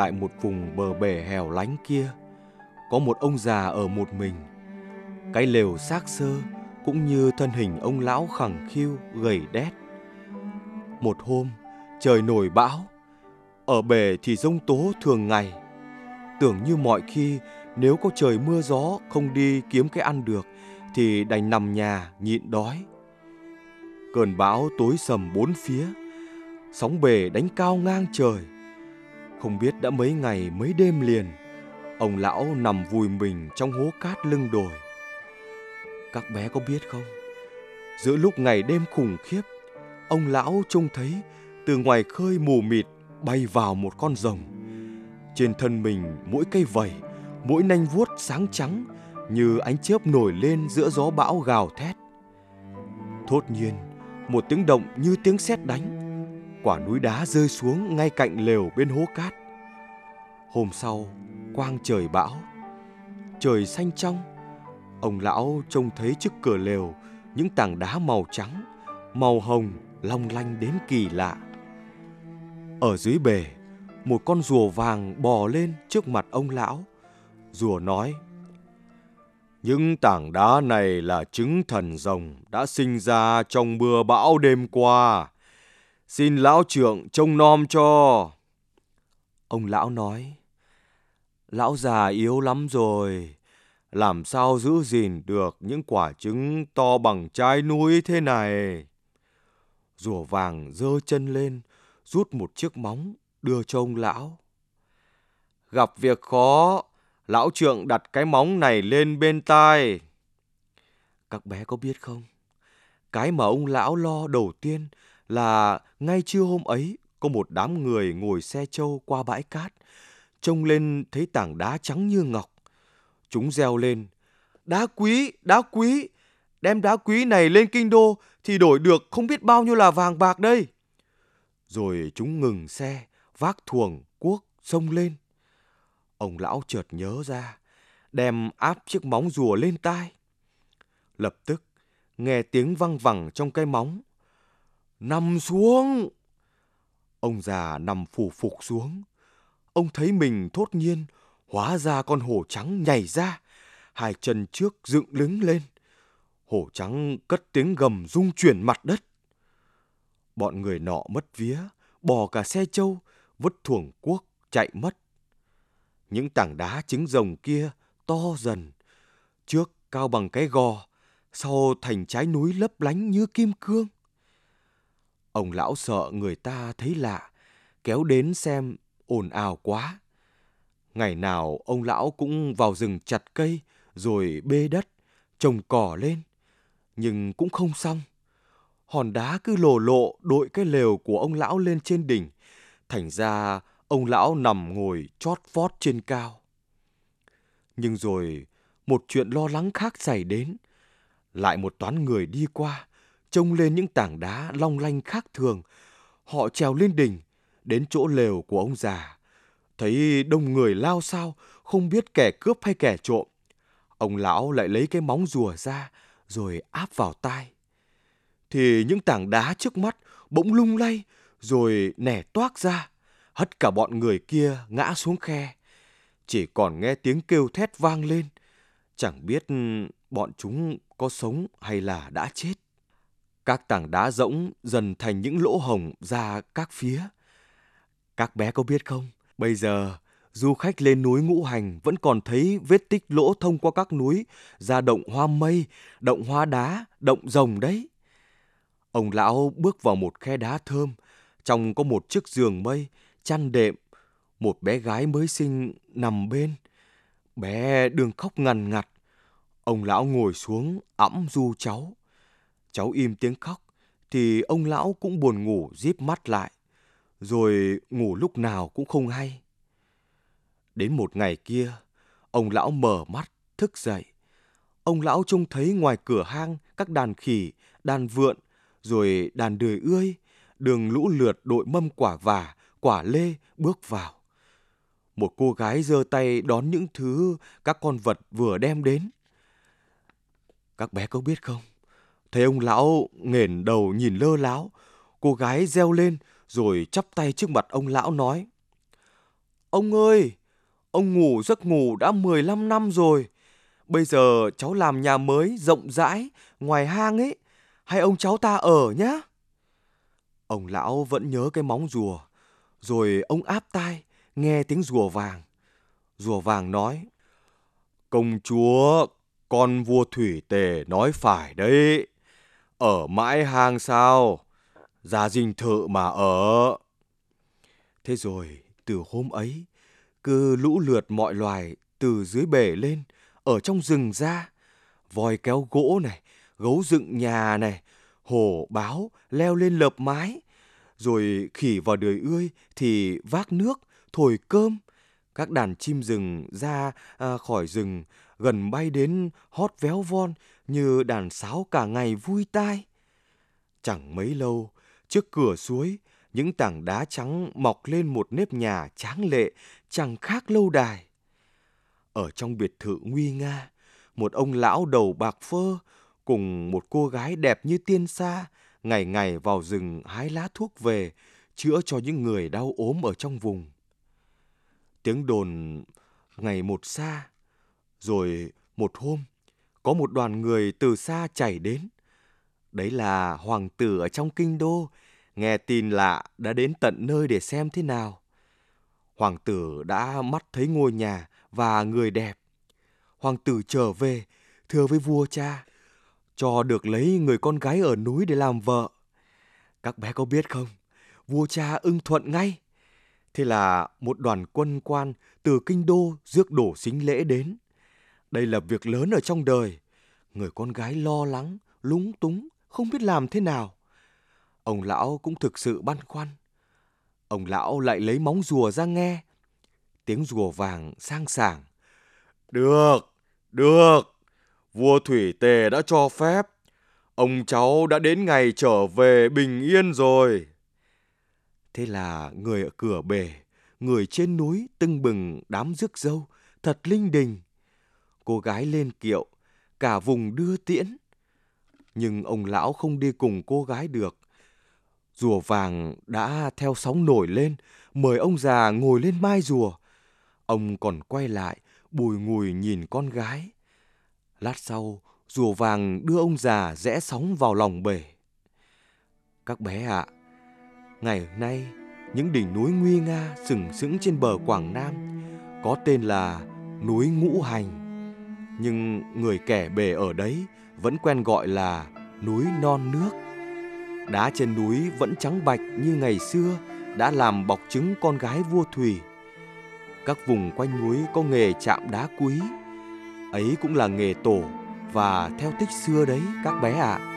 tại một vùng bờ bể hẻo lánh kia, có một ông già ở một mình. Cái lều xác xơ cũng như thân hình ông lão khẳng khiu gầy đét. Một hôm, trời nổi bão, ở bể thì rông tố thường ngày. Tưởng như mọi khi nếu có trời mưa gió không đi kiếm cái ăn được thì đành nằm nhà nhịn đói. Cơn bão tối sầm bốn phía, sóng bể đánh cao ngang trời. Không biết đã mấy ngày mấy đêm liền, ông lão nằm vùi mình trong hố cát lưng đồi. Các bé có biết không? Giữa lúc ngày đêm khủng khiếp, ông lão trông thấy từ ngoài khơi mù mịt bay vào một con rồng. Trên thân mình mỗi cây vẩy, mỗi nanh vuốt sáng trắng như ánh chớp nổi lên giữa gió bão gào thét. Thốt nhiên, một tiếng động như tiếng sét đánh, quả núi đá rơi xuống ngay cạnh lều bên hố cát. Hôm sau, quang trời bão, trời xanh trong, ông lão trông thấy trước cửa lều những tảng đá màu trắng, màu hồng long lanh đến kỳ lạ. Ở dưới bể, một con rùa vàng bò lên trước mặt ông lão. Rùa nói, những tảng đá này là trứng thần rồng đã sinh ra trong mưa bão đêm qua. Xin lão trưởng trông nom cho. Ông lão nói, lão già yếu lắm rồi. Làm sao giữ gìn được những quả trứng to bằng trái núi thế này? Rùa vàng giơ chân lên, rút một chiếc móng đưa cho ông lão. Gặp việc khó, lão trượng đặt cái móng này lên bên tai. Các bé có biết không? Cái mà ông lão lo đầu tiên là ngay trưa hôm ấy có một đám người ngồi xe trâu qua bãi cát, trông lên thấy tảng đá trắng như ngọc. Chúng reo lên, đá quý, đá quý, đem đá quý này lên kinh đô thì đổi được không biết bao nhiêu là vàng bạc đây. Rồi chúng ngừng xe, vác thuồng, cuốc, xông lên. Ông lão chợt nhớ ra, đem áp chiếc móng rùa lên tai. Lập tức, nghe tiếng văng vẳng trong cái móng. Nằm xuống! Ông già nằm phủ phục xuống. Ông thấy mình thốt nhiên, hóa ra con hổ trắng nhảy ra, hai chân trước dựng đứng lên. Hổ trắng cất tiếng gầm rung chuyển mặt đất. Bọn người nọ mất vía, bỏ cả xe trâu, vứt thuồng cuốc, chạy mất. Những tảng đá trứng rồng kia to dần, trước cao bằng cái gò, sau thành trái núi lấp lánh như kim cương. Ông lão sợ người ta thấy lạ, kéo đến xem ồn ào quá. Ngày nào ông lão cũng vào rừng chặt cây rồi bê đất, trồng cỏ lên. Nhưng cũng không xong. Hòn đá cứ lồ lộ đội cái lều của ông lão lên trên đỉnh. Thành ra ông lão nằm ngồi chót vót trên cao. Nhưng rồi một chuyện lo lắng khác xảy đến. Lại một toán người đi qua, trông lên những tảng đá long lanh khác thường. Họ trèo lên đỉnh, đến chỗ lều của ông già. Thấy đông người lao sao, không biết kẻ cướp hay kẻ trộm. Ông lão lại lấy cái móng rùa ra, rồi áp vào tai. Thì những tảng đá trước mắt bỗng lung lay, rồi nẻ toác ra. Hất cả bọn người kia ngã xuống khe. Chỉ còn nghe tiếng kêu thét vang lên. Chẳng biết bọn chúng có sống hay là đã chết. Các tảng đá rỗng dần thành những lỗ hồng ra các phía. Các bé có biết không? Bây giờ, du khách lên núi Ngũ Hành vẫn còn thấy vết tích lỗ thông qua các núi, ra động hoa mây, động hoa đá, động rồng đấy. Ông lão bước vào một khe đá thơm, trong có một chiếc giường mây, chăn đệm, một bé gái mới sinh nằm bên. Bé đường khóc ngằn ngặt. Ông lão ngồi xuống ẵm du cháu. Cháu im tiếng khóc, thì ông lão cũng buồn ngủ díp mắt lại, rồi ngủ lúc nào cũng không hay. Đến một ngày kia, ông lão mở mắt, thức dậy. Ông lão trông thấy ngoài cửa hang các đàn khỉ, đàn vượn, rồi đàn đười ươi, đường lũ lượt đội mâm quả vả, quả lê bước vào. Một cô gái giơ tay đón những thứ các con vật vừa đem đến. Các bé có biết không? Thấy ông lão nghển đầu nhìn lơ láo, cô gái reo lên rồi chắp tay trước mặt ông lão nói. Ông ơi, ông ngủ giấc ngủ đã 15 năm rồi. Bây giờ cháu làm nhà mới rộng rãi ngoài hang ấy, hay ông cháu ta ở nhá. Ông lão vẫn nhớ cái móng rùa, rồi ông áp tai nghe tiếng rùa vàng. Rùa vàng nói, Công chúa, con vua thủy tề nói phải đấy. Ở mãi hang sao? Ra dinh thự mà ở. Thế rồi, từ hôm ấy, cứ lũ lượt mọi loài từ dưới bể lên, ở trong rừng ra. Voi kéo gỗ này, gấu dựng nhà này, hổ báo leo lên lợp mái. Rồi khỉ vào đời ươi thì vác nước, thổi cơm. Các đàn chim rừng ra à, khỏi rừng gần bay đến hót véo von như đàn sáo cả ngày vui tai. Chẳng mấy lâu, trước cửa suối, những tảng đá trắng mọc lên một nếp nhà tráng lệ, chẳng khác lâu đài. Ở trong biệt thự nguy nga, một ông lão đầu bạc phơ cùng một cô gái đẹp như tiên sa, ngày ngày vào rừng hái lá thuốc về, chữa cho những người đau ốm ở trong vùng. Tiếng đồn ngày một xa, rồi một hôm, có một đoàn người từ xa chảy đến. Đấy là hoàng tử ở trong kinh đô, nghe tin lạ đã đến tận nơi để xem thế nào. Hoàng tử đã mắt thấy ngôi nhà và người đẹp. Hoàng tử trở về, thưa với vua cha, cho được lấy người con gái ở núi để làm vợ. Các bé có biết không, vua cha ưng thuận ngay. Thế là một đoàn quân quan từ kinh đô rước đổ xính lễ đến. Đây là việc lớn ở trong đời. Người con gái lo lắng, lúng túng, không biết làm thế nào. Ông lão cũng thực sự băn khoăn. Ông lão lại lấy móng rùa ra nghe. Tiếng rùa vàng sang sảng. Được, được. Vua Thủy Tề đã cho phép. Ông cháu đã đến ngày trở về bình yên rồi. Thế là người ở cửa bể, người trên núi tưng bừng đám rước dâu, thật linh đình. Cô gái lên kiệu, cả vùng đưa tiễn. Nhưng ông lão không đi cùng cô gái được. Rùa vàng đã theo sóng nổi lên, mời ông già ngồi lên mai rùa. Ông còn quay lại, bùi ngùi nhìn con gái. Lát sau, rùa vàng đưa ông già rẽ sóng vào lòng bể. Các bé ạ, à, ngày nay, những đỉnh núi nguy nga sừng sững trên bờ Quảng Nam có tên là núi Ngũ Hành. Nhưng người kẻ bề ở đấy vẫn quen gọi là núi non nước. Đá trên núi vẫn trắng bạch như ngày xưa đã làm bọc trứng con gái vua Thủy. Các vùng quanh núi có nghề chạm đá quý, ấy cũng là nghề tổ và theo tích xưa đấy các bé ạ. À.